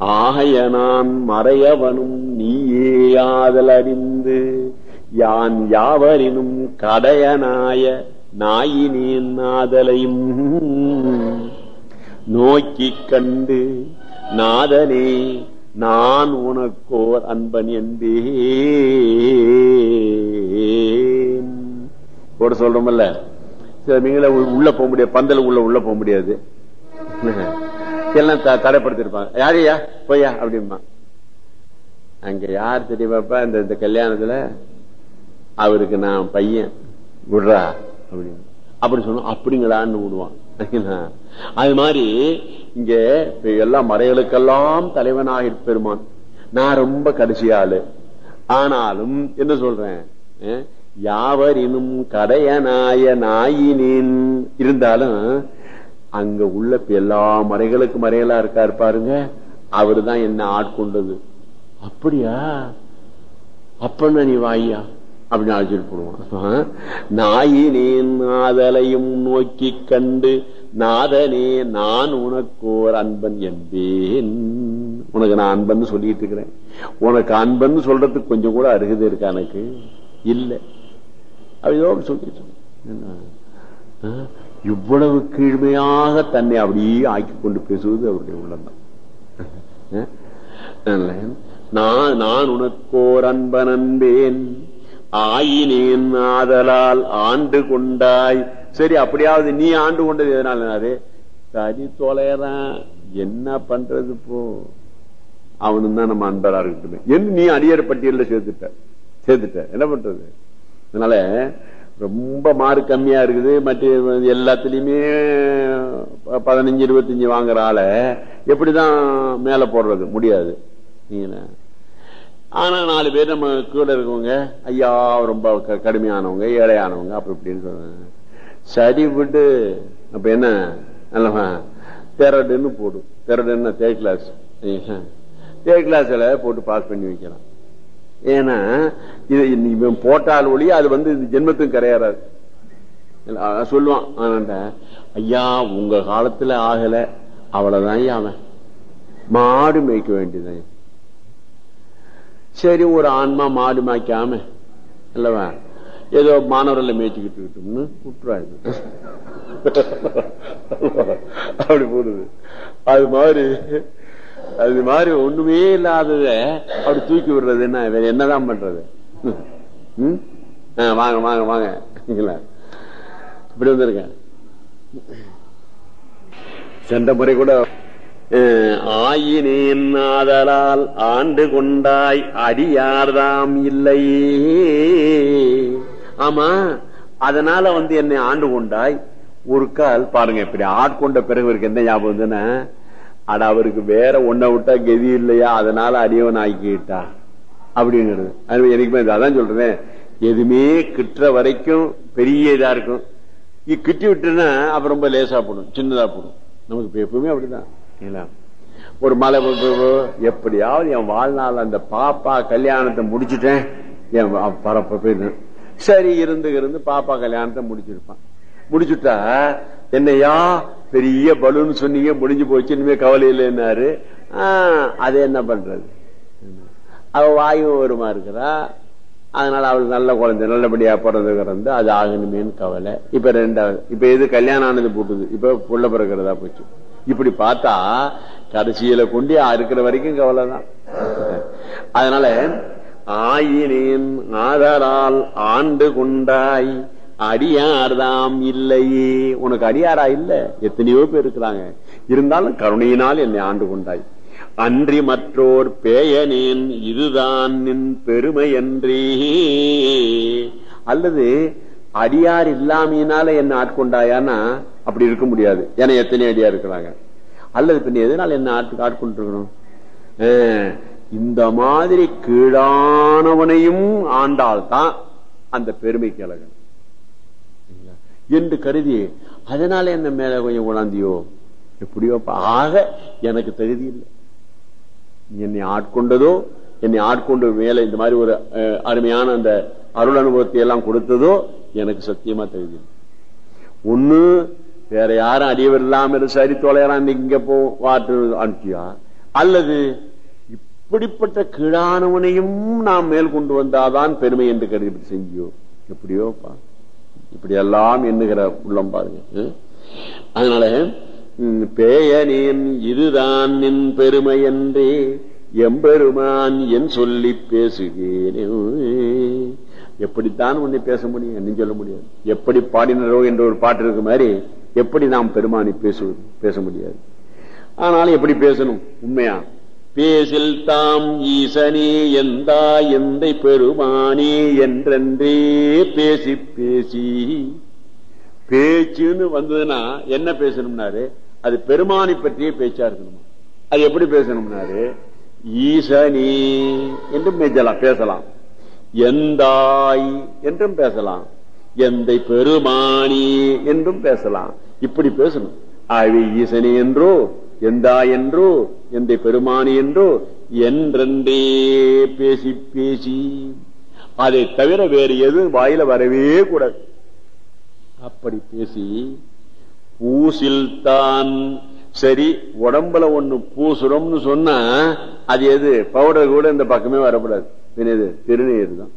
ஆகைய நான் மறையவனும் நீயேயாதல் அறிந்து யான் யாவரினும் கடையனாய நாயினியின் நாதலையும் நோக்கிக் கண்டு நாதனே நான் உனக்கோர் அன்பன் என்பேன். கூட சொல்றோம்ல சில மீங்கள உள்ள போக முடியாது பந்தல் உள்ள உள்ள போக முடியாது. எல்லாம் த- தடைப்படுத்திருப்பாங்க. யாரையா? பொய்யா? அப்படிமா அங்க யார் தெரியவாப்பா இந்த இந்த கல்யாணத்துல அவருக்கு நான் பையன். விடுறா. அப்படின்னு. அப்படி சொன்னோம் அப்படிங்களான்னு விடுவான். அது மாதிரி இங்க எல்லாம் எல்லா மறைகளுக்கெல்லாம் தலைவனாக பெருமான். நான் ரொம்ப கடைசி ஆளு. ஆனாலும் என்ன சொல்றேன்? யாவரினும் யாவரினும் கடையனாய நாயினின் இருந்தாலும் அங்க உள்ள இப்ப எல்லா மறைகளுக்கு மறைகளா இருக்காரு பாருங்க. அவருதான் என்ன ஆட்கொண்டது அப்படியா? அப்பன்ன நீ வாயா அப்படின்னு அழைச்சிட்டு போடுவான். நீ நாதலையும் நோக்கி கண்டு நாதனே நான் உனக்கோர் அன்பன் என்பேன். உனக்கு நான் அன்பன் சொல்லிட்டு இருக்கிறேன். உனக்கு அன்பன் சொல்றதுக்கு கொஞ்சம் கூட அருகதை இருக்கா எனக்கு? இல்லை. அப்படியோ சொல்லிட்டு என்ன? இவ்வளவு கீழ்மையாக தன்னை அப்படியே ஆக்கி கொண்டு பேசுவது அவருடைய உள்ளம்தான். நான் நான் உனக்கோர் அன்பன் அன்பேன். ஆயினேன் ஆதலால் ஆண்டு கொண்டாய். சரி அப்படியாவது நீ ஆண்டு கொண்டது எதனால சரி தொலைறான். என்ன பண்றது போ? அவனும் தான் நம்ம அன்பரா இருக்கட்டுமே. என்று நீ அடியார் பட்டியலில் சேர்த்துட்ட. சேர்த்துட்ட. என்ன பண்றது? அதனால ரொம்ப மார்க் கம்மியா இருக்குது. மற்ற எல்லாத்துலயுமே ப- பதினஞ்சு இருபத்தஞ்சு வாங்குற ஆள எப்படிதான் மேல போடுறது? முடியாது. ஆனா நாலு பேர் நம்ம கீழே இருக்கவங்க ஐயா ரொம்ப க- கடுமையானவங்க ஏழையானவங்க அப்படி இப்படின்னு சொல்றாங்க. சரி விட்டு அப்ப என்ன? நல்லவா தெரடுன்னு போடும் தேரடுன்னு தேர்ட் கிளாஸ் தேர்ட் கிளாஸ்ல போட்டு பாஸ் பண்ணி வைக்கலாம். ஏன்னா இது இவன் போட்டால் ஒளி அது வந்து இது கரையாறாது சொல்லுவான் அவன்கிட்ட, ஐயா உங்க காலத்துல ஆகல. அவ்வளவுதான் அவன். மாடு மேய்க்க வேண்டியதான் சரி ஒரு ஆன்மா மாடு மேய்க்காம இல்லவா ஏதோ மாணவர்களை மேய்ச்சிக்கிட்டு இருக்கட்டும்னு விட்டுறாரு அப்படி போடுது. அது மாதிரி அது மாதிரி ஒண்ணுமே இல்லாதத அப்படி தூக்கி விடுறது என்ன? வேற என்னதான் பண்றது? ம்? ஆ, வாங்க வாங்க வாங்க. இப்படி வந்திருக்கேன் சென்ற முறை கூட. ஆயினேன் ஆதலால் ஆண்டு கொண்டாய் அடியார்தாம் இல்லையே ஆமா அதனால வந்து என்னை ஆண்டு கொண்டாய். ஒரு கால் பாருங்க இப்படி ஆட்கொண்ட பிறகு இருக்கு என்ன ஞாபகம் வந்துன்னா அவருக்கு வேற ஒன்ன விட்டா கதி இல்லையா? அதனால அடியவன் ஆக்கிட்டா. அப்படிங்கிறது. அது எனக்குமே அதான் சொல்றேன். எதுவுமே கிட்டுற வரைக்கும் பெரிய இதா இருக்கும். கிட்டி விட்டுனா அப்புறம் ரொம்ப லேசா போடும். சின்னதா போடும். நமக்கு எப்பவுமே அப்படிதான். இல்லைங்களா? ஒரு மலை எப்படியாவது என் வாழ்நாள் அந்த பாப்பா கல்யாணத்தை முடிச்சுட்டேன். என் பரப்ப சரி இருந்து இருந்து பாப்பா கல்யாணத்தை முடிச்சிருப்பான். முடிச்சுட்டா என்னையா பெரிய பலூன் சொன்னீங்க முடிஞ்சு போச்சு இனிமே கவலை இல்லைன்னாரு அது என்ன பண்றது? அவ வாயும் வருமா இருக்கிறா? அதனால அவளுக்கு நல்ல குழந்தை நல்லபடியா பிறந்து பிறந்து அது ஆகணுமேன்னு கவலை. இப்ப ரெண்டாவது இப்ப எது கல்யாணம் ஆனது போட்டுது. இப்ப புள்ள பிறக்கிறதா போச்சு. இப்படி பார்த்தா கடைசியில கொண்டு இருக்கிற வரைக்கும் கவலை தான். அதனால ஆயினேன் ஆதரால் ஆண்டு கொண்டாய் அடியார்தாம் இல்லையே. உனக்கு அடியாரா இல்ல? எத்தனையோ பேர் இருக்கிறாங்க. இருந்தாலும் கருணையினால் என்னை ஆண்டு கொண்டாய். அன்றி மற்றோர் பேயனேன் இதுதான் நின் பெருமை என்றே அல்லது அடியார் இல்லாமையினால என்ன ஆட்கொண்டாயான்னா அப்படி இருக்க முடியாது. ஏன்னா எத்தனை அடியார் இருக்கிறாங்க. அல்லது பின் எதனால என்ன ஆட்டு ஆட்கொண்டிருக்கணும்? இந்த மாதிரி கீழானவனையும் ஆண்டால்தான் அந்த பெருமைக்கு அழகன் என்று கருதி அதனால என்ன மேல கொஞ்சம் கொண்டாந்தியோ எப்படியோ ஆக எனக்கு தகுதி இல்லை. என்னை ஆட்கொண்டதோ என்னை ஆட்கொண்டு மேல இந்த மாதிரி ஒரு அஹ், அருமையான அந்த அருள் அனுபவத்தை எல்லாம் கொடுத்ததோ எனக்கு சத்தியமா தகுதி இல்லை. ஒண்ணு வேற யாரும் அடியவர் இல்லாம சரி தொலைறான் இங்க போ வாட்டு அனுப்பியா? அல்லது இப்படிப்பட்ட கீழானவனையும் நாம் மேல் கொண்டு வந்தாதான் பெருமை என்று கருதி செஞ்சியோ? எப்படியோப்பா இப்படி எல்லாம் எண்ணுகிற உள்ளம் பாருங்க. அதனால பேயனின் பேயனேன் இதுதான் நின் பெருமை என்றே எம்பெருமான் என் சொல்லி பேசுகிறேன். எப்படித்தான் உன்னை பேச முடியும் என்ன சொல்ல முடியாது. எப்படி பாடினரோ என்ற ஒரு பாட்டு இருக்கு மாதிரி எப்படி நாம் பெருமானி பேசுவது பேச முடியாது. ஆனாலும் எப்படி பேசணும்? உண்மையா? பேசில் தாம் ஈசனே எந்தா எந்தை பெருமானே என்றென்றே பேசி பேசி. பேச்சுன்னு வந்ததுன்னா என்ன பேசணும்னாரு? அது பெருமானை பற்றிய பேச்சா இருக்கணுமா? அது எப்படி பேசணும்னாரு? ஈசனே என்றும் பேசலாம் பேசலாம். எந்தாய் என்றும் பேசலாம். எந்தை பெருமானி என்றும் பேசலாம். இப்படி பேசணும். ஆகவே ஈசனே என்றோ எந்தா என்றோ எந்தை பெருமானி என்றோ என்றென்றே பேசி பேசி. அதை தவிர வேறு எது வாயில வரவே கூடாது. அப்படி பேசி பூசில் தான் சரி உடம்புல ஒண்ணு பூசுறோம்னு சொன்னா அது எது? பவுடர் கூட இந்த பக்கமே வரக்கூடாது. பின்னது திருநீர் தான்.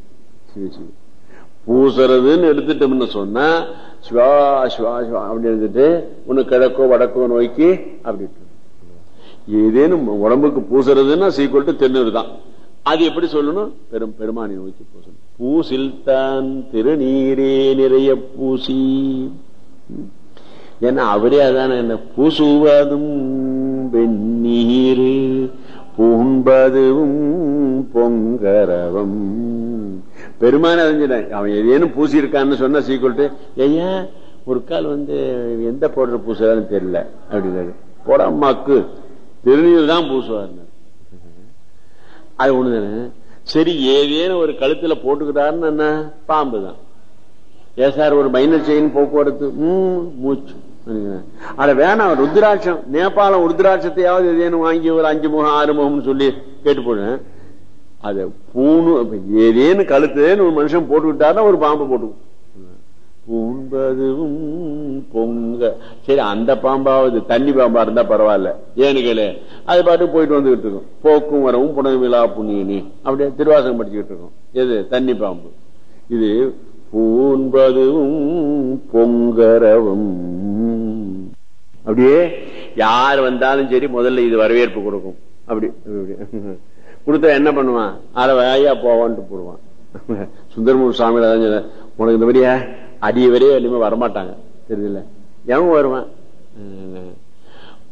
பூசுறதுன்னு எடுத்துட்டோம்னு சொன்னா சுவா சுவா சுவா அப்படி எடுத்துட்டு ஒன்னு கிழக்கோ வடக்கோ நோக்கி அப்படி ஏதேனும் உடம்புக்கு பூசுறதுன்னா சீக்கிரம் டு தான். அது எப்படி சொல்லணும்? பெரும் பெருமானை நோக்கி பூசணும். பூசில் தான் திருநீரே நிறைய பூசி. ஏன்னா அவரே அதான என்ன பூசுவதும் வெந்நீர் பூண்பதும் பொங்கரவம். பெருமான அறிஞ்சிட்டேன் அவன் ஏதேனும் பூசி இருக்கான்னு சொன்னா சீக்கிரட்டு ஐயா ஒரு கால் வந்து எந்த பவுடர் பூசுறான்னு தெரியல. அப்படின்னாரு போடாமாக்கு திருநீர் தான் பூசுவார் அது ஒண்ணுதானே? சரி ஏதேனும் ஒரு கழுத்துல போட்டுக்கிட்டாருன்னு என்ன? பாம்பு தான். ஏ சார் ஒரு மைனர் செயின் போக்குவரத்து. ம், மூச்சு. அட வேணாம் ருத்ராட்சம். நேபாளம் ருத்ராட்சத்தையாவது ஏதேனும் வாங்கி ஒரு அஞ்சு முகம் ஆறு முகம்னு சொல்லி கேட்டு போடுவேன் அதை பூணு ஏதேன்னு ஏதேனும் கழுத்துன்னு ஒரு மனுஷன் போட்டுக்கிட்டாருன்னா ஒரு பாம்பு போட்டுக்கும். பூண்பதும் பொங்க. சரி அந்த பாம்பாவது தண்ணி பாம்பா இருந்தா பரவாயில்ல. ஏன்னு கேளு. அது பாட்டு போயிட்டு வந்துகிட்டு இருக்கும். போக்கும் வரவும் புனவிழா புண்ணியனி. அப்படியே திருவாசகம் படிச்சுக்கிட்டு இருக்கும். எது? தண்ணி பாம்பு. இது பூண்பதும் பொங்கரவும். அப்படியே யார் வந்தாலும் சரி முதல்ல இது வரவேற்பு கொடுக்கும். அப்படி கொடுத்தா என்ன பண்ணுவான்? அரை வாயா போவான்ட்டு போடுவான். சுந்தரமூர் சுவாமியில தான் உனக்கு இந்த மாதிரியா? அடியவரே வரையே வரமாட்டாங்க. தெரியுதுல்ல? எவன் வருவான்?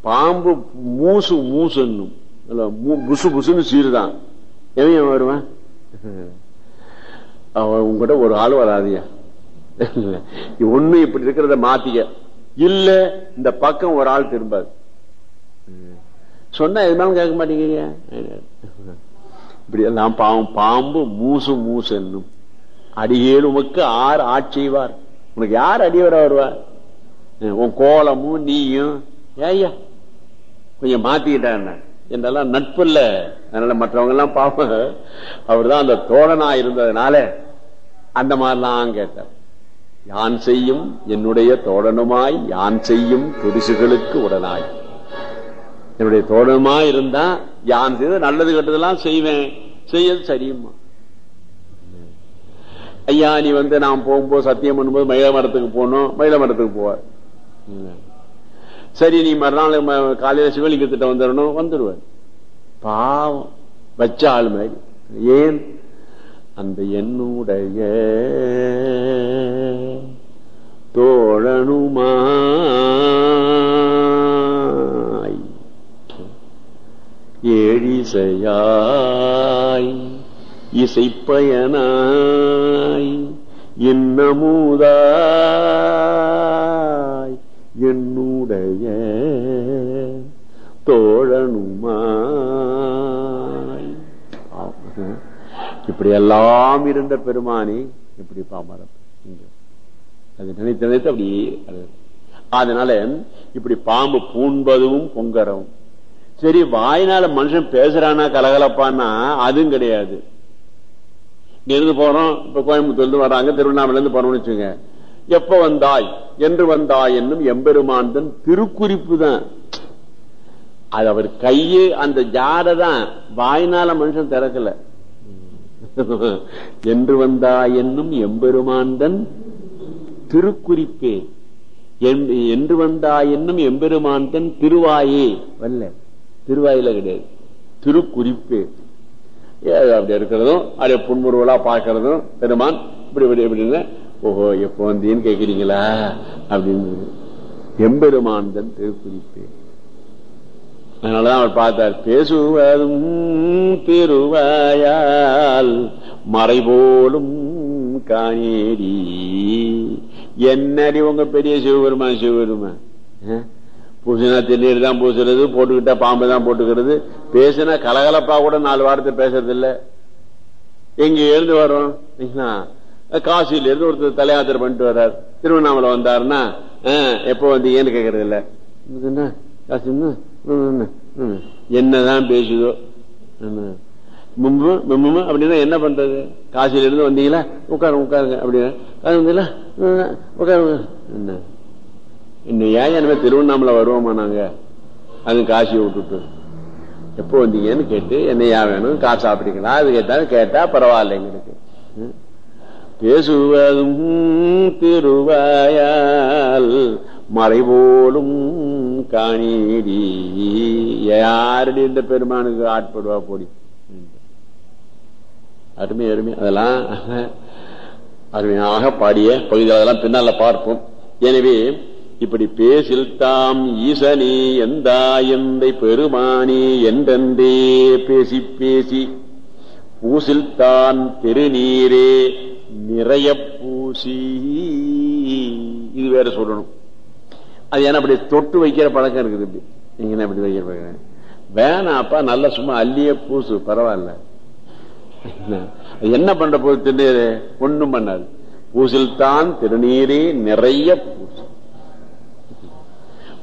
பாம்பு மூசு மூசுன்னும். மூ- புசு புசுன்னு சீருதான் எவன் எவன் வருவான்? அவன் உங்ககிட்ட ஒரு ஆள் வராதியா? ஒண்ணு இப்படி இருக்கிறத மாத்திக்க. இல்ல இந்த பக்கம் ஒரு ஆள் திரும்பாது. சொன்னா எதுனாலும் கேட்க மாட்டேங்கிறீங்க? இப்படி எல்லாம் பாவம். பாம்பு மூசு மூசு என்னும் அடியேழு உமக்கு ஆறு ஆட்சிவார் உனக்கு யார் அடிவரா வருவா? உன் கோலமும் நீயும். ஏய்யா கொஞ்சம் மாத்திக்கிட்டான் என்றெல்லாம் நட்பு இல்ல. அதனால மற்றவங்க எல்லாம் பாவம். அவர் தான் அந்த தோழனா இருந்ததுனால அந்த மாதிரிலாம் கேட்டார். யான் செய்யும் என்னுடைய தோழனுமாய் யான் செய்யும் பெருசுகளுக்கு உடனாய். என்னுடைய தோழனுமாய் இருந்தா யான் செய்த நல்லது கெட்டதெல்லாம் செய்வேன். செய்யது சரியுமா ஐயா நீ வந்து நான் போகும்போது சத்தியம் பண்ணும்போது மயில மரத்துக்கு போகணும். மயில மரத்துக்கு போவார். சரி நீ மறுநாள் காலையில காலையில சிவலிங்கத்திட்ட வந்துடணும் வந்துடுவார். பாவம். வச்ச ஆள் மாதிரி. ஏன்? அந்த என்னுடைய தோழனுமாய் ஏழிசையாய் இசைப்பயனாய் இன்னமுதாய் என்னுடைய தோழனுமாய். இப்படி எல்லாம் இருந்த பெருமானி இப்படி பாமரம். அது நினைத்து நினைத்து அப்படியே அதனால இப்படி பாம்பு பூண்பதும் பொங்கரவும் சரி வாயினால மனுஷன் பேசுறானா கலகலப்பான்னா அதுவும் கிடையாது. இருந்து போறோம் இப்ப கோயம்புத்தூர்ல இருந்து வராங்க திருவண்ணாமலை இருந்து போறோம்னு வச்சுங்க எப்ப வந்தாய்? என்று வந்தாய் என்னும் எம்பெருமான் தன் திருக்குறிப்பு தான். அது அவர் கையே அந்த ஜாரை தான். வாய்னால மனுஷன் திறக்கல. என்று வந்தா என்னும் எம்பெருமாந்தன் திருக்குறிப்பே. என்று வந்தா என்னும் எம்பெருமாந்தன் திருவாயே. வல்ல. திருவாயில கிடையாது. திருக்குறிப்பே. அப்படி இருக்கிறதும்? அப்படியே புன்முருவலா பார்க்கறதும் பெருமான் இப்படி இப்படி இப்படின்னு ஓஹோ எப்போ வந்தீன்னு கேக்குறீங்களா அப்படின்னு எம்பெருமாந்தன் திருக்குறிப்பு. அதனாலதான் அவர் பார்த்தார் பேசுவதும் திருவாயால் மறைபோலும் காணேடி என்னடி உங்க பெரிய சிவபெருமான் சிவபெருமான்? பூசினா திருநீர் தான் பூசுறது போட்டுக்கிட்டா பாம்பு தான் போட்டுக்கிறது. பேசினா கலகலப்பா கூட நாலு வாரத்தை பேசுறது இல்ல எங்க எழுந்து வரோம்? காசியில இருந்து ஒருத்தர் தலையாத்திரை பண்ணிட்டு வர்றார். திருவண்ணாமலை வந்தாருன்னா எப்போ வந்தீங்கன்னு கேக்குறது இல்ல காசி என்னதான் பேசுதோ. அப்படின்னா என்ன பண்றது? காசியில இருந்து வந்தீங்களா? உட்காருங்க உட்காருங்க அப்படின்னா. உட்காருங்க. என்ன? இன்னும் ஏன் என்ன திருவண்ணாமலை வருவோமா நாங்க? அது காசியை விட்டுட்டு. எப்போ வந்தீங்கன்னு கேட்டு என்னையா வேணும்? காசு சாப்பிட்டீங்களா அது கேட்டாலும் கேட்டா பரவாயில்ல எங்களுக்கு. பேசுவதும் திருவாயால் மறைபோலும் காணீடி. யாரடி இந்த பெருமானுக்கு ஆட்படுவா போடி. அருமை அருமை. அதெல்லாம் அருமையாக பாடிய பகுதி அதெல்லாம் பின்னால பார்ப்போம். எனவே இப்படி பேசில் தாம் ஈசனே எந்தா எந்தை பெருமானே என்றென்றே பேசி பேசி பூசில் தான் திருநீரே நிறைய பூசி. இது வேற சொல்லணும். அது ஏன்னா அப்படி தொட்டு வைக்கிற பழக்கம் இருக்குது இப்படி. நீங்க என்ன இப்படி வைக்கிற பழக்கம்? வேணாப்பா நல்ல சும்மா அள்ளிய பூசு பரவாயில்ல. என்ன? பண்ற போது திருநீர் ஒண்ணும் பண்ணாது. பூசில் தான் திருநீரே நிறைய பூசு.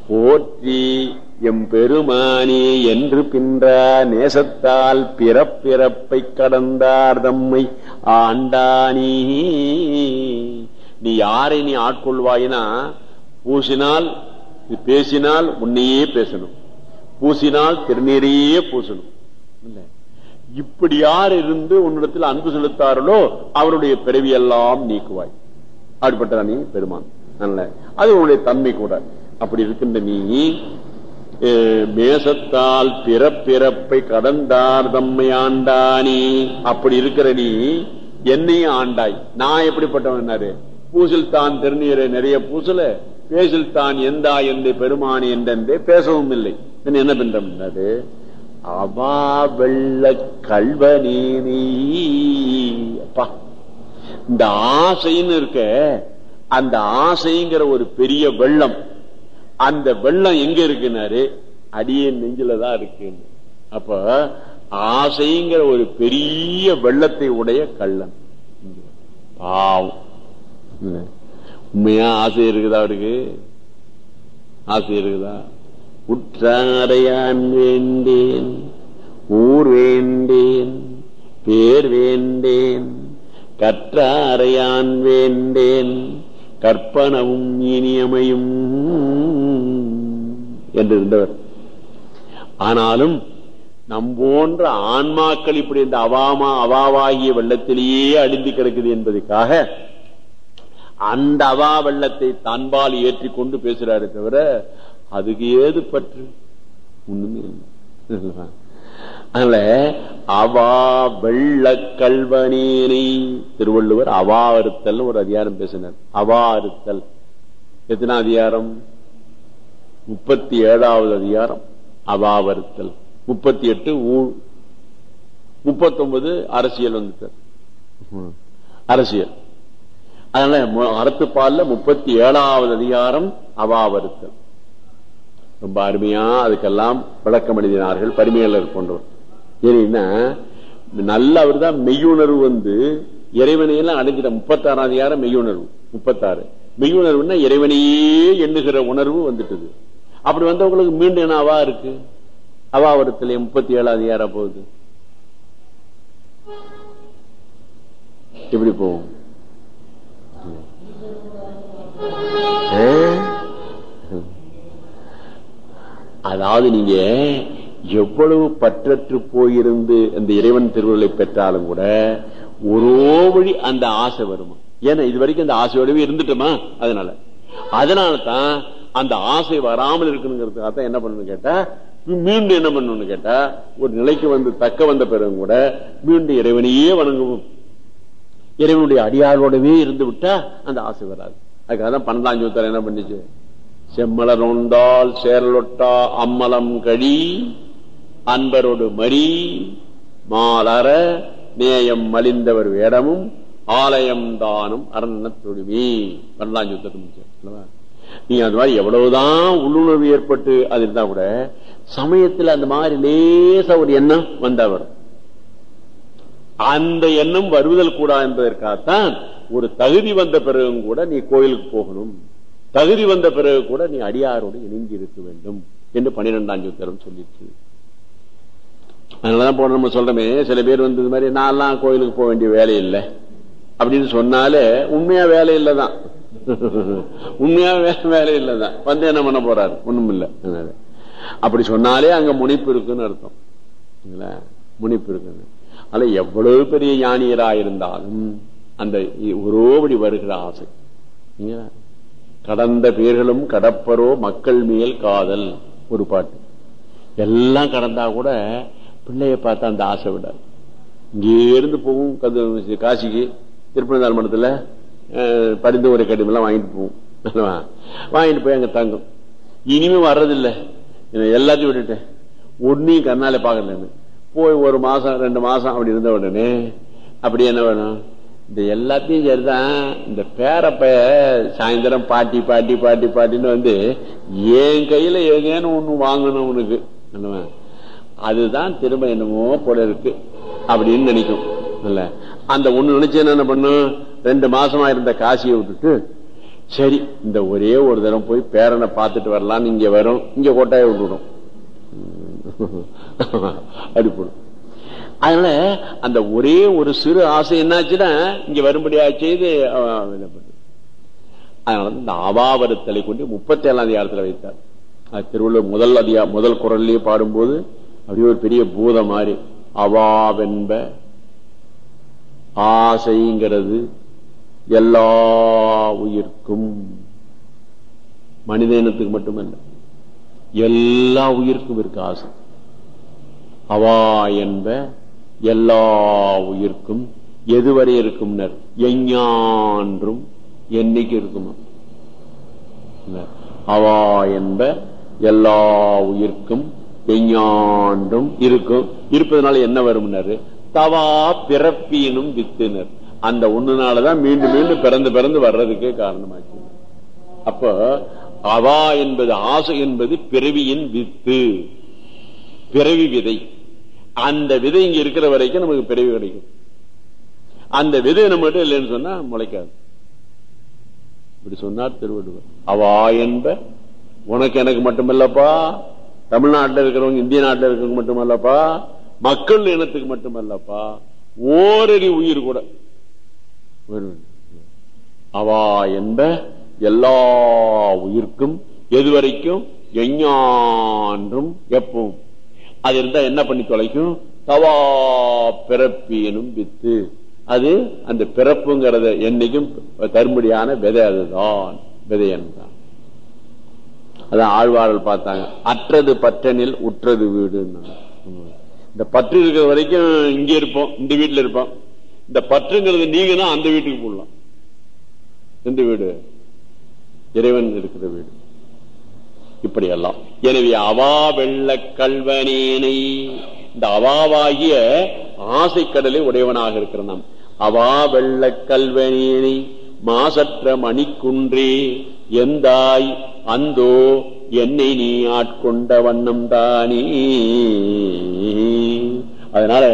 போற்றி எம் பெருமானே என்று பின்ற நேசத்தால் பிறப்பிறப்பை கடந்தார் தம்மை ஆண்டானி. நீ யாரை நீ ஆட்கொள்வாயினா? பூசினால் பேசினால் உன்னையே பேசணும். பூசினால் திருநீரையே பூசணும். இப்படி யார் இருந்து உன்னிடத்தில் அன்பு செலுத்தார்களோ அவருடைய பிறவியெல்லாம் நீக்குவாய். அப்படிப்பட்டதான் நீ பெருமான். நல்ல அது உன்னுடைய தன்மை கூட. அப்படி இருக்கின்ற நீ மேசத்தால் பிறப்பிறப்பை கடந்தார் தம்மை ஆண்டானி. அப்படி இருக்கிற நீ என்னையும் ஆண்டாய். நான் எப்படிப்பட்டவன் பூசில் தான் திருநீரை நிறைய பூசல பேசில் தான் எந்தா எந்த பெருமானி என்றே பேசவும் இல்லை. என்ன பண்றது அவா வெள்ள கல்வனீ அப்பா இந்த ஆசைன்னு இருக்க அந்த ஆசைங்கிற ஒரு பெரிய வெள்ளம் அந்த வெள்ளம் எங்க இருக்குனாரு? அடியே நெஞ்சில தான் இருக்கு அப்ப ஆசைங்கிற ஒரு பெரிய வெள்ளத்தை உடைய கள்ளன் பாவம். உண்மையா ஆசை இருக்குதா அவருக்கு? ஆசை இருக்குதா? உற்றாரையான் வேண்டேன் ஊர் வேண்டேன் பேர் வேண்டேன் கற்றாரையான் வேண்டேன் கற்பனவும் இனியமையும் என்று இருந்தவர். ஆனாலும் நம் போன்ற ஆன்மாக்கள் இப்படி இந்த அவாமா அவாவாகிய வெள்ளத்திலேயே அழிந்து கிடக்குது என்பதற்காக அந்த அவா வெள்ளத்தை தன்பால் ஏற்றி கொண்டு பேசுறாரு தவிர அதுக்கு ஏது பற்று? ஒண்ணுமே அதனால அவா வெள்ள கல்வனேனை திருவள்ளுவர் அவா அறுத்தல் ஒரு அதிகாரம் பேசினார். அவா அறுத்தல். எத்தனை அதிகாரம்? முப்பத்தி ஏழாவது அதிகாரம் அவாவறுத்தல் முப்பத்தி எட்டு ஊழ். முப்பத்தி ஒன்பது அரசியல் வந்துட்டார் அரசியல். அதனால அறத்துப்பால்ல முப்பத்தி ஏழாவது அதிகாரம் அவாவறுத்தல் ரொம்ப அருமையா அதுக்கெல்லாம் விளக்கம் எழுதினார்கள் பரிமையாளர் போன்றவர். ஏன்னா நல்ல அவர் தான் மெய்யுணர்வு வந்து இறைவனையெல்லாம் அடைஞ்சிட்ட முப்பத்தாறாம் அதிகாரம் மெய்யுணர்வு. முப்பத்தாறு. மெய்யுணர்வுன்னா இறைவனையே எண்ணுகிற உணர்வு வந்துட்டது. அப்படி வந்தவங்களுக்கு மீண்டும் என்ன அவா இருக்கு? அவாவரத்துல முப்பத்தி ஏழாவது ஏற போகுது. எப்படி போகும். அதாவது நீங்க எவ்வளவு பற்றற்று போயிருந்து அந்த இறைவன் திருவுருளை பெற்றாலும் கூட ஒரு வழி அந்த ஆசை வருமா? ஏன்னா இது வரைக்கும் அந்த ஆசையோடவே இருந்துட்டோமா? அதனால. அதனால தான் அந்த ஆசை வராமல் இருக்கணுங்கிறதுக்காக தான் என்ன பண்ணணும் கேட்டா மீண்டும் என்ன பண்ணணும்னு கேட்டா ஒரு நிலைக்கு வந்து தக்க வந்த பிறகு கூட மீண்டும் இறைவனையே வணங்குவோம். இறைவனுடைய அடியாரோடவே இருந்து விட்டா அந்த ஆசை வராது. அதுக்காக தான் பன்னெண்டாம் சூத்திரம் என்ன பண்ணிச்சு? செம்மலர் உண்டால் சேரலொட்டா அம்மலம் கழி அன்பரோடு மறி மாலர நேயம் மலிந்தவர் வேடமும் ஆலயம் தானும் அரண தொழுமே. பன்னெண்டாம் சூத்திரம் நீங்க அந்த மாதிரி எவ்வளவுதான் உள்ளுணர்வு ஏற்பட்டு அது இருந்தா கூட சமயத்தில் அந்த மாதிரி லேசா ஒரு எண்ணம் வந்தா வரும். அந்த எண்ணம் வருவதல் கூடாது என்பதற்காகத்தான் ஒரு தகுதி வந்த பிறகும் கூட நீ கோயிலுக்கு போகணும். தகுதி வந்த பிறகு கூட நீ அடியாரோடு இணைந்து இருக்க வேண்டும் என்று பன்னிரெண்டாம் சூத்திரம் சொல்லிட்டு அதனாலதான் போன நம்ம சொல்றோமே சில பேர் வந்து இது மாதிரி நான்லாம் கோயிலுக்கு போக வேண்டிய வேலை இல்லை. அப்படின்னு சொன்னாலே உண்மையா வேலை இல்லதான். உண்மையா வேலை இல்லதான் வந்து என்ன பண்ண போறாரு? ஒண்ணும் இல்ல அப்படி சொன்னாலே அங்க முனிப்பு இருக்குன்னு அர்த்தம். முனிப்பு இருக்குன்னு. அதுல எவ்வளவு பெரிய ஞானியரா இருந்தாலும் அந்த ஒரோபடி வருகிற ஆசை. கடந்த பேர்களும் கடப்பரோ மக்கள் மேல் காதல். ஒரு பாட்டு. எல்லாம் கடந்தா கூட பிள்ளைய பார்த்தா அந்த ஆசை விடாது. இங்கே இருந்து போகும் காசிக்கு திருப்பதி மடத்துல பரிந்து ஒரு கடிமெல்லாம் வாங்கிட்டு போவோம். வாங்கிட்டு போய் அங்க தங்கும். இனிமே வர்றதில்லை. எல்லாத்தையும் விட்டுட்டேன் ஒன்னையும் கண்ணால பாக்கலன்னு போய் ஒரு மாசம் ரெண்டு மாசம் அப்படி இருந்த உடனே அப்படி என்ன வேணும்? இந்த எல்லாத்தையும் சரிதான். இந்த பேரப்ப சாயந்தரம் பாட்டி பாட்டி பாட்டி பாட்டின்னு வந்து என் கையில எங்கேன்னு ஒண்ணு வாங்கணும் உனக்கு அதுதான் திரும்ப என்னமோ போல இருக்கு. அப்படின்னு நினைக்கும். இல்ல. அந்த ஒண்ணு நினைச்சு என்ன பண்ணும் ரெண்டு மாசமா இருந்த காசியை விட்டுட்டு சரி இந்த ஒரே ஒரு தரம் போய் பேரனை பார்த்துட்டு வரலாம்னு இங்க வரும். இங்க கொட்டாய விட்டுடும் அடிப்படும் அதனால அந்த ஒரே ஒரு சிறு ஆசை என்னாச்சுன்னா இங்க வரும்படியா செய்து அதனால இந்த அபாவரத்தலை கொண்டு முப்பத்தி ஏழாம் அதிகாரத்தில் வைத்தார். திருவள்ளுவர் முதல் அதிகா முதல் குரல்லையே பாடும்போது அப்படியே ஒரு பெரிய பூத மாதிரி அவாவென்ப ஆசைங்கிறது எல்லா உயிர்க்கும். மனித இனத்துக்கு மட்டுமல்ல எல்லா உயிர்க்கும் இருக்கு ஆசை. அவா என்ப எல்லா உயிர்க்கும் எதுவரை இருக்கும் எஞ்ஞான்றும் என்னைக்கு இருக்குமா. அவா என்ப எல்லா உயிர்க்கும் எஞ்ஞான்றும் இருக்கும் இருப்பதனால என்ன வரும்னாரு? தவா பிறப்பினும் வித்துனர். அந்த ஒண்ணுனாலதான் மீண்டும் மீண்டும் பிறந்து பிறந்து வர்றதுக்கே காரணமாச்சு. அப்ப அவா என்பது ஆசை என்பது பிறவியின் வித்து. பிறவி விதை. அந்த விதை இங்க இருக்கிற வரைக்கும் நமக்கு பிறவி கிடைக்கும். அந்த விதை நம்மகிட்ட இல்லைன்னு சொன்னா முளைக்காது. இப்படி சொன்னார் திருவள்ளுவர் அவா என்ப உனக்கு எனக்கு மட்டுமல்லப்பா தமிழ்நாட்டில் இருக்கிறவங்க இந்திய நாட்டில் இருக்கிறவங்க மட்டுமல்லப்பா மக்கள் இனத்துக்கு மட்டுமல்லப்பா ஓரடி உயிர் கூட. அவா என்ப எல்லா உயிர்க்கும் எதுவரைக்கும் எஞ்ஞான்றும் எப்பவும். அது இருந்தா என்ன பண்ணி தொலைக்கும்? தவா பிறப்பி எனும் வித்து. அது அந்த பிறப்புங்கிறத என்னைக்கும் தரும்படியான விதை அதுதான். விதை என்றான் அதான் ஆழ்வார்கள் பார்த்தாங்க. அற்றது பற்றனில் உற்றது வீடு இந்த பற்று இருக்கிற வரைக்கும் இங்க இருப்போம். இந்த வீட்டுல இருப்போம். இந்த பற்றுங்கிறது நீங்கன்னா அந்த வீட்டுக்கு போடலாம். எந்த வீடு. இறைவன் இருக்கிற வீடு. இப்படி எல்லாம் எனவே அவா வெள்ள கல்வனேனை. இந்த அவாவாகிய ஆசை கடலை உடையவனாக இருக்கிற நாம். அவா வெள்ள கல்வனேனை மாசற்ற மணிக்குன்றே எந்தாய் அந்தோ என்னை நீ ஆட்கொண்ட வண்ணம் தானே. அதனால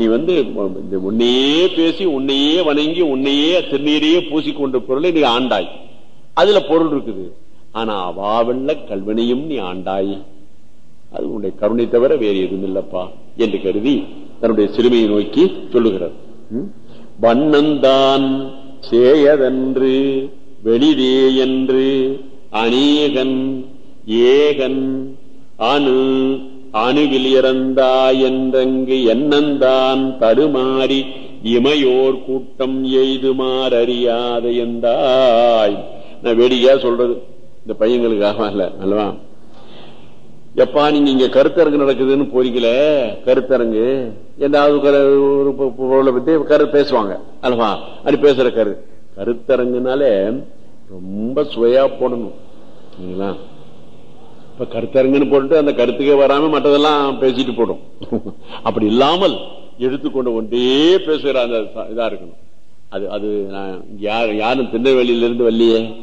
நீ வந்து உன்னையே பேசி உன்னையே வணங்கி உன்னையே திருநீரையே பூசிக்கொண்ட பொருளை நீ ஆண்டாய். அதுல பொருள் இருக்குது. ஆனா அவாவெல்ல கல்வனையும் நீ ஆண்டாய். அது உன்னுடைய கருணை தவிர வேறு எதுவும் இல்லப்பா என்று கருதி தன்னுடைய சிறுமையை நோக்கி சொல்லுகிறார். வண்ணந்தான் சேயதன்று வெளிதே என்று அநேகன் ஏகன் அணு அணுவில் இறந்தா என்றங்கு என்னந்தான் தடுமாறி இமையோர் கூட்டம் எய்துமாறு அறியாத எந்தாய் நான் வேடிக்கையா சொல்றது. இந்த பையங்களுக்காக இல்ல அல்லவா? எப்பா நீங்க இங்க கருத்தரங்கு நடக்குதுன்னு போறீங்களே கருத்தரங்கு? ஏதாவது கரு- ஒரு பொருளை பத்தி கரு பேசுவாங்க அல்லவா? அப்படி பேசுற கரு. கருத்தரங்குனாலே ரொம்ப சுவையா போடணும். சரிங்களா இப்ப கருத்தரங்கன்னு போட்டு அந்த கருத்துக்கே வராம மற்றதெல்லாம் பேசிட்டு போடும். அப்படி இல்லாமல் எடுத்துக்கொண்டு ஒன்றே பேசுகிற அந்த இதா இருக்கணும். அது அது நான் யார் யாரும் திருநெல்வேலியில இருந்து வரலையே?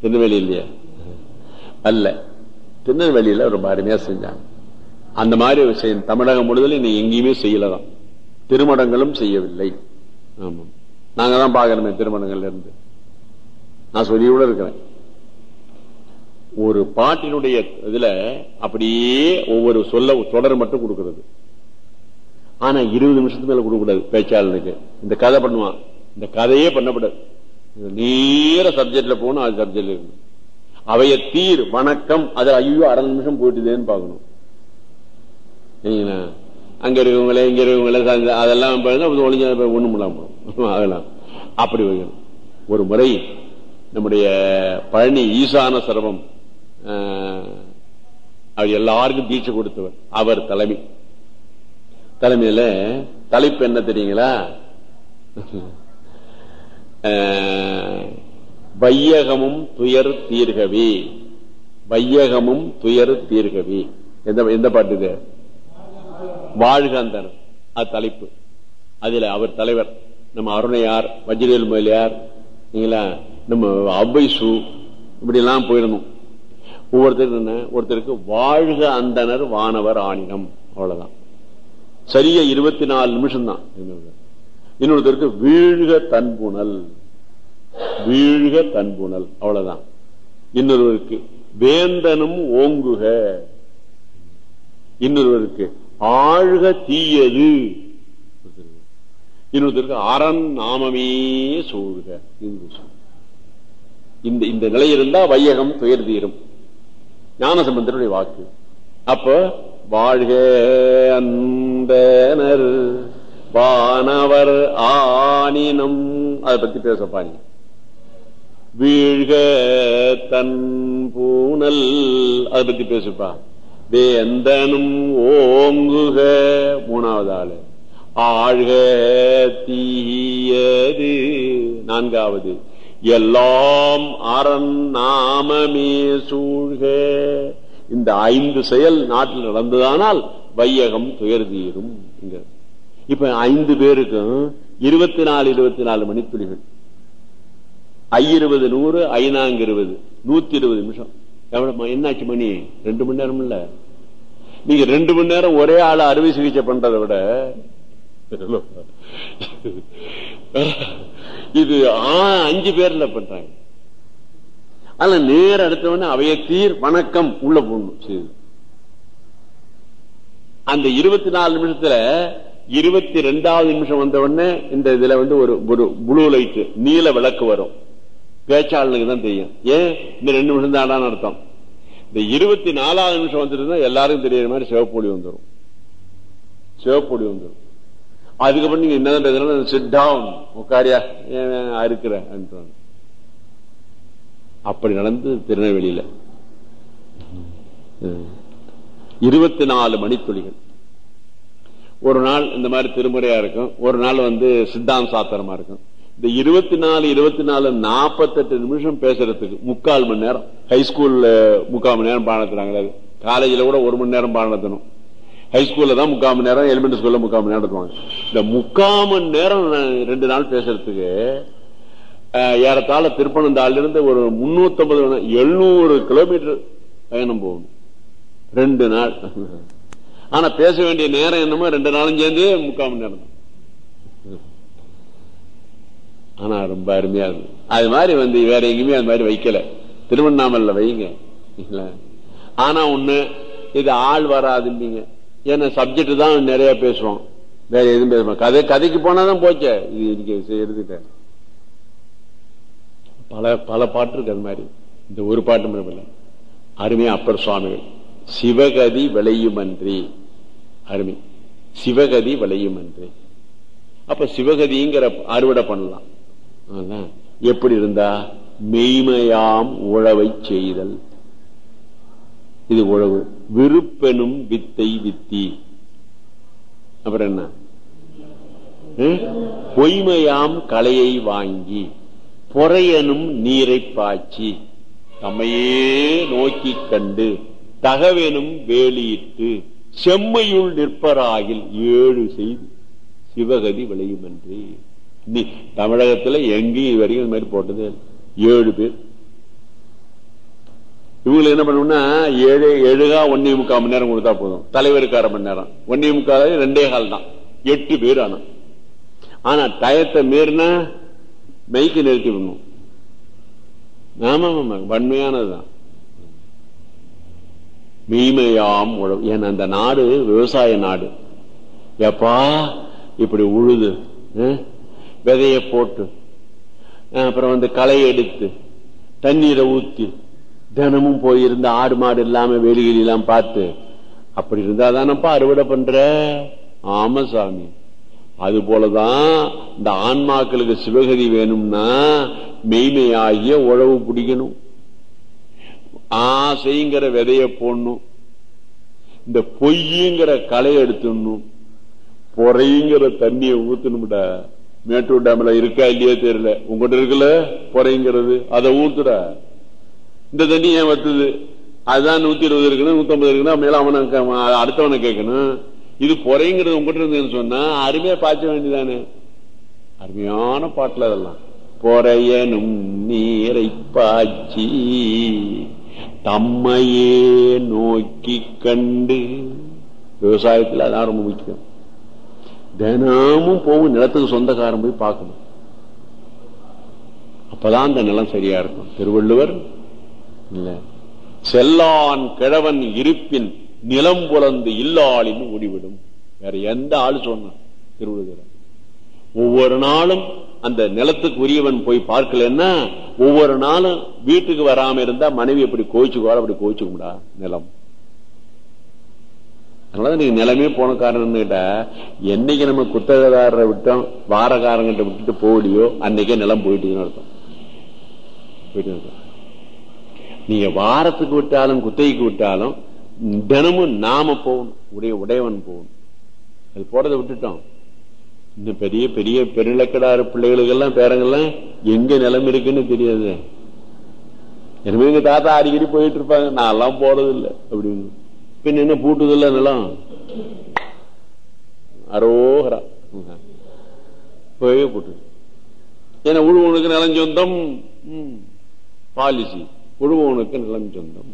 திருநெல்வேலி இல்லையே? அல்ல. திருநெல்வேலியில ரொம்ப அருமையா செஞ்சாங்க. அந்த மாதிரி விஷயம். தமிழகம் முழுவதும் இன்னும் எங்கேயுமே செய்யலதான். திருமணங்களும் செய்யவில்லை. ஆமா நாங்க தான் பாக்குறோமே திருமணங்கள்ல இருந்து. நான் சொல்லி கூட இருக்கிறேன். ஒரு பாட்டினுடைய இதுல அப்படியே ஒவ்வொரு சொல்ல தொடர் மட்டும் கொடுக்கிறது. ஆனா இருபது நிமிஷத்துக்கு மேல கொடுக்க கூடாது பேச்சாளனுக்கு. இந்த கதை பண்ணுவான் இந்த கதையே பண்ணக்கூடாது. நேர சப்ஜெக்ட்ல போகணும் அது சப்ஜெக்ட்ல இருக்கணும் அவைய தீர் வணக்கம் அது ஐயோ அரை நிமிஷம் போயிட்டுதேன்னு பார்க்கணும். சரிங்களா அங்க இருக்கவங்களே இங்க இருக்கவங்களே அதெல்லாம் ஒளிஞ்ச ஒண்ணும் இல்லாம ஆகலாம். அப்படி வைக்கணும். ஒரு முறை நம்முடைய பழனி ஈசான சிரமம் அவர் எல்லாருக்கும் தீட்சை கொடுத்தவர் அவர் தலைமை. தலைமையில தலைப்பு என்ன தெரியுங்களா? வையகமும் துயர் தீர்கவி. வையகமும் துயர் தீர்கவி. எந்த எந்த பாட்டு இது? வாழ்கந்தர். அது தலைப்பு. அதுல அவர் தலைவர். நம்ம அருணையார் வஜ்ரேல் முதலியார் நீங்களா? நம்ம அவ்வைசு இப்படி எல்லாம் போயிருந்தோம். ஒவ்வொருத்தருக்கு என்ன? ஒருத்தருக்கு வாழ்க அந்தனர் வானவர் ஆணினம். அவ்வளவுதான். சரியா இருபத்தி நாலு நிமிஷம் தான் இன்னொருத்தருக்கு வீழ்க தன்புணல். வீழ்க தன்புணல். அவ்வளவுதான். இன்னொருவருக்கு வேந்தனும் ஓங்குக. இன்னொருவருக்கு ஆழ்க தீயது. இன்னொருத்தருக்கு அரண் நாமமே சூழ்க. என்று இந்த இந்த நிலை இருந்தா வையகம் துயர் தீரும். ஞானசம்பந்தருடைய வாக்கு. அப்ப வாழ்க அந்தனர் வானவர் ஆனினம் அதை பத்தி பேசப்பாங்க வீழ்க தன் பூனல் அதை பத்தி பேசுப்பா. வேந்தனும் ஓங்குக மூணாவது ஆளு. ஆழ்க தீயது நான்காவது. எல்லாம் அரண் நாமமே சூழ்க. இந்த ஐந்து செயல் நாட்டில் நடந்ததானால் வையகம் துயர் தீரும் இப்ப ஐந்து பேருக்கும் இருபத்தி நாலு இருபத்தி நாலு மணித்துளிகள். ஐயிருபது நூறு ஐநாங்க இருபது நூத்தி இருபது நிமிஷம். எவ்வளவு என்னாச்சு மணி? ரெண்டு மணி நேரம் இல்ல. நீங்க ரெண்டு மணி நேரம் ஒரே ஆள் அறுவை சிகிச்சை பண்றதை விட இது அஞ்சு பேர்ல பண்றாங்க. அதுல நேர அடுத்தவொடனே அவையத்தீர் வணக்கம் உள்ள போடணும் அந்த இருபத்தி நாலு நிமிஷத்துல இருபத்தி ரெண்டாவது நிமிஷம் வந்த உடனே இந்த இதுல வந்து ஒரு ஒரு ப்ளூ லைட் நீல விளக்கு வரும். பேச்சாளனுக்கு தான் தெரியும். ஏன்? இந்த ரெண்டு நிமிஷம் தான் அர்த்தம். இந்த இருபத்தி நாலாவது நிமிஷம் வந்துருந்தா எல்லாருக்கும் தெரியற மாதிரி சிவப்பொடி வந்துடும் சிவப்பொழி வந்துடும் அதுக்கப்புறம் நீங்க என்னதான் சிட் டவுன் உட்காரியா ஏன் அப்படி நடந்து திருநெல்வேலியில. இருபத்தி நாலு மணித்துளிகள். ஒரு நாள் இந்த மாதிரி திருமுறையா இருக்கும். ஒரு நாள் வந்து சித்தாந்த சாத்திரமா இருக்கும். இந்த இருபத்தி நாலு இருபத்தி நாலு நாற்பத்தெட்டு நிமிஷம் பேசுறதுக்கு முக்கால் மணி நேரம். ஹைஸ்கூல்ல முக்கால் மணி நேரம் பாடம் நடத்துறாங்களே காலேஜில் கூட ஒரு மணி நேரம் பாடம் நடத்தணும். ஹைஸ்கூல்ல தான் முக்கால் மணி நேரம் எலிமெண்டரி ஸ்கூல்ல முக்கால் மணி நேரம் நடத்துவாங்க. இந்த முக்கால் மணி நேரம் ரெண்டு நாள் பேசுறதுக்கு ஏறத்தாழ திருப்பனந்தாள்ல இருந்து ஒரு முன்னூத்தி ஐம்பது எழுநூறு கிலோமீட்டர் பயணம் போகணும். ரெண்டு நாள். ஆனா பேச வேண்டிய நேரம் என்னமோ ரெண்டு நாளும் சேர்ந்து முக்கால் மணி நேரம் ஆனா ரொம்ப அருமையா இருக்கு. அது மாதிரி வந்து வேற எங்கேயுமே அது மாதிரி வைக்கல. திருவண்ணாமலையில வைங்க. ஆனா ஒண்ணு இது ஆள் வராதும்பீங்க ஏன்னா சப்ஜெக்ட் தான் நிறைய பேசுவோம் வேற எதுவும் பேசுவோம் கதை கதைக்கு போனாதான் போச்சே. இது இன்னைக்கு எடுத்துட்டேன். பல பல பாட்டு இருக்கு அது மாதிரி. இந்த ஒரு பாட்டு மட்டும் இல்ல. அப்பர் சுவாமிகள். சிவகதி விளையுமன்றி. அருமை. சிவகதி விளையுமன்றி. அப்ப சிவகதிங்கிற அறுவடை பண்ணலாம். எப்படி இருந்தா? மெய்மையாம் உழவை செய்தல். இது உழவு. விருப்பெனும் வித்தை வித்தி. அப்புறம் என்ன? பொய்மையாம் கலையை வாங்கி பொறையனும் நீரை பாய்ச்சி தம்மையே நோக்கி கண்டு தகவெனும் வேலியிட்டு செம்மையுள் நிற்பராகில் ஏழு செய்தி சிவகதி விளையும் என்று தமிழகத்துல எங்கேயும் இது வரைக்கும் இது மாதிரி போட்டது ஏழு பேர். இவங்களை என்ன பண்ணணும்னா ஏழு ஏழுகா ஒன்னே முக்கால் மணி நேரம் கொடுத்தா போதும். தலைவருக்கு அரை மணி நேரம். ஒன்னே முக்கால் ரெண்டே கால் தான். எட்டு பேர் ஆனா. ஆனா டயத்தை மீறினா மைக்கு நிறுத்தி விடணும். ஆமா ஆமா வன்மையானதுதான். மீமையாம் உழவு. ஏன்னா அந்த நாடு விவசாய நாடு. எப்பா இப்படி உழுது விதைய போட்டு அப்புறம் வந்து களை எடுத்து தண்ணீரை ஊத்தி தினமும் போயிருந்த ஆடு மாடு இல்லாம வேலிகள் எல்லாம் பார்த்து அப்படி இருந்தா தானப்பா அறுவடை பண்ற? ஆமா சாமி. அது போலதான் இந்த ஆன்மாக்களுக்கு சிவகதி வேணும்னா மெய்மையாகிய உழவு பிடிக்கணும். ஆசைங்கிற விதைய போடணும். இந்த பொய்யுங்கிற களை எடுத்துடணும். பொறைங்கிற தண்ணியை ஊத்தணும்டா மேட்டூர் டேம்ல இருக்கா இல்லையே தெரியல. உங்ககிட்ட இருக்குல்ல பொறைங்கிறது. அதை ஊத்துடா. இந்த தண்ணி ஏன் வத்துது? அதுதான் நூத்தி இருபது இருக்குன்னு நூத்தி ஐம்பது இருக்குன்னா மேல அவனை அடுத்தவனை கேட்கணும். இது பொறைங்கிறது உங்ககிட்ட இருந்ததுன்னு சொன்னா அருமையா பாய்ச்ச வேண்டியதானே அருமையான பாட்டுல அதெல்லாம். பொறையனும் நீரை பாய்ச்சி தம்மையே நோக்கி கண்டு. விவசாயத்துல அதான் ரொம்ப முக்கியம். தினமும் போகும் நிலத்துக்கு சொந்தக்காரன் போய் பார்க்கணும். அப்பதான் அந்த நிலம் சரியா இருக்கும். திருவள்ளுவர் செல்லான் கிழவன் இருப்பின் நிலம் புலந்து இல்லாளின் ஓடிவிடும். வேற எந்த ஆளு சொன்னான் திருவள்ளுவர். ஒவ்வொரு நாளும் அந்த நிலத்துக்கு உரியவன் போய் பார்க்கலன்னா ஒவ்வொரு நாளும் வீட்டுக்கு வராம இருந்தா மனைவி எப்படி கோவிச்சுக்குவாள் அப்படி கோவிச்சுக்கும்டா நிலம். அதனால நீங்க நிலமே போன காரணம் கேட்டா என்னைக்கு நம்ம குத்தகதாரரை விட்டோம் வாரக்காரங்கிட்ட விட்டுட்டு போகலையோ அன்னைக்கே நிலம் போயிட்டு அர்த்தம். போயிட்டு நீங்க வாரத்துக்கு விட்டாலும் குத்தகைக்கு விட்டாலும் தினமும் நாம போகணும். உடைய உடையவன் போகணும். அது போறதை விட்டுட்டோம். இந்த பெரிய பெரிய பெருநிலக்கடாறு பிள்ளைகளுக்கெல்லாம் பேரங்கெல்லாம் எங்க நிலம் இருக்குன்னு தெரியாது எனவே எங்க தாத்தா அடிக்கடி போயிட்டு இருப்பாங்க. நான் எல்லாம் போறது இல்லை அப்படின்னு. பின் என்ன பூட்டுதில்ல நிலம்? அரோகரா. போய் போட்டு ஏன்னா உழுவனுக்கு நிலம் சொந்தம். பாலிசி. உழுவனுக்கு நிலம் சொந்தம்.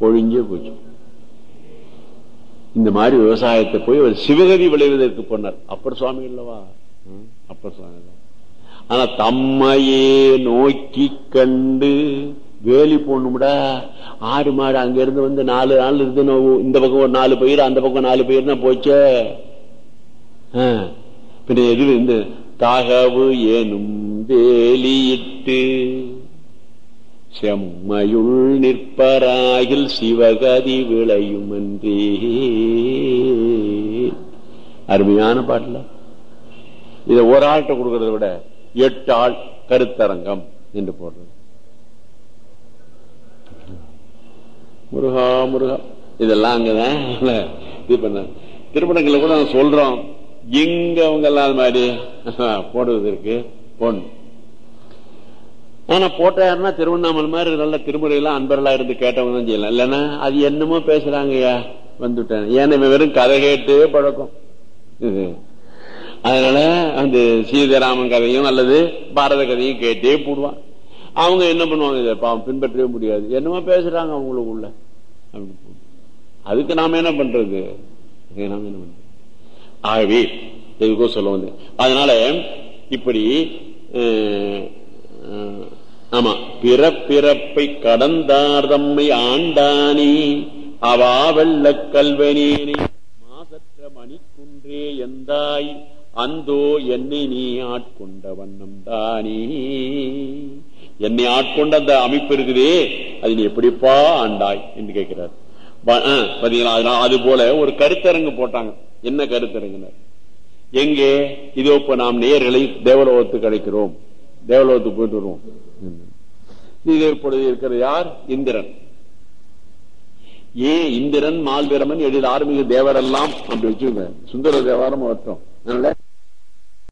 ஒழிஞ்சே போச்சு. இந்த மாதிரி விவசாயத்தை போய் அவர் சிவகதி விளைவதற்கு போனார். அப்பர் சுவாமி இல்லவா அப்பர் சுவாமி தான். ஆனா தம்மையே நோக்கி கண்டு வேலி போடணும்டா ஆடு மாடு அங்க இருந்து வந்து நாலு நாள் இருந்து இந்த பக்கம் ஒரு நாலு பயிர் அந்த பக்கம் நாலு பயிர்னா போச்சே. ஆ. பின்ன எது இந்த தகவு ஏனும் வேலியிட்டு செம்மையுள் நிற்பராகில் சிவகதி விளையுமன்றே. அருமையான பாட்டுல. இதை ஒரு ஆள்கிட்ட கொடுக்கறத விட எட்டு ஆள் கருத்தரங்கம் என்று போடுறது. முருகா முருகா. இதெல்லாம் அங்கதான் இது பண்ண. திருமணங்களை கூட நான் சொல்றோம். எங்க அவங்க எல்லாம் அது மாதிரி. போடுவதற்கு பொன். ஆனா போட்டாருன்னா திருவண்ணாமலை மாதிரி நல்ல திருமுறையெல்லாம் அன்பர்களா இருந்து கேட்டவங்க தான் செய்யலாம். இல்லைன்னா அது என்னமோ பேசுறாங்கய்யா வந்துட்டேன். ஏன்னா வெறும் கதை கேட்டே பழக்கம். இது. அதனால அந்த சீதாராமன் கதையும் அல்லது பாரத கதையும் கேட்டே போடுவான். அவங்க என்ன பண்ணுவாங்க? இதை பாவம் பின்பற்றவே முடியாது. என்னமோ பேசுறாங்க அவங்களுக்குள்ள. அப்படி அதுக்கு நாம என்ன பண்றது? நாம என்ன பண்றது? ஆகவே எதுக்கோ சொல்ல வந்து அதனால இப்படி ஆமா. பிறப்பிறப்பை கடந்தார் தம்மை ஆண்டானி. அவா வெள்ள கல்வனேனே மாசற்ற மணிக்குன்றே எந்தாய். அந்தோ என்னை நீ ஆட்கொண்ட வண்ணம் தானே என்னை ஆட்கொண்ட அந்த அமைப்பு இருக்குதே. அது நீ எப்படிப்பா ஆண்டாய் என்று கேட்கிறார். ஆ, பாத்தீங்களா? அது போல ஒரு கருத்தரங்கு போட்டாங்க. என்ன கருத்தரங்கினர்? எங்கே? இதோ இப்ப நாம் நேர்களை தேவலோகத்துக்கு அழைக்கிறோம். தேவலோகத்துக்கு போயிட்டு வருவோம். இது இப்பொழுது யார் இந்திரன். ஏ இந்திரன் மால்வீரமன் எழில் ஆறுமிகு தேவரெல்லாம்? அப்படி வச்சுக்கோங்க சுந்தர தேவாரம் அர்த்தம். அதனால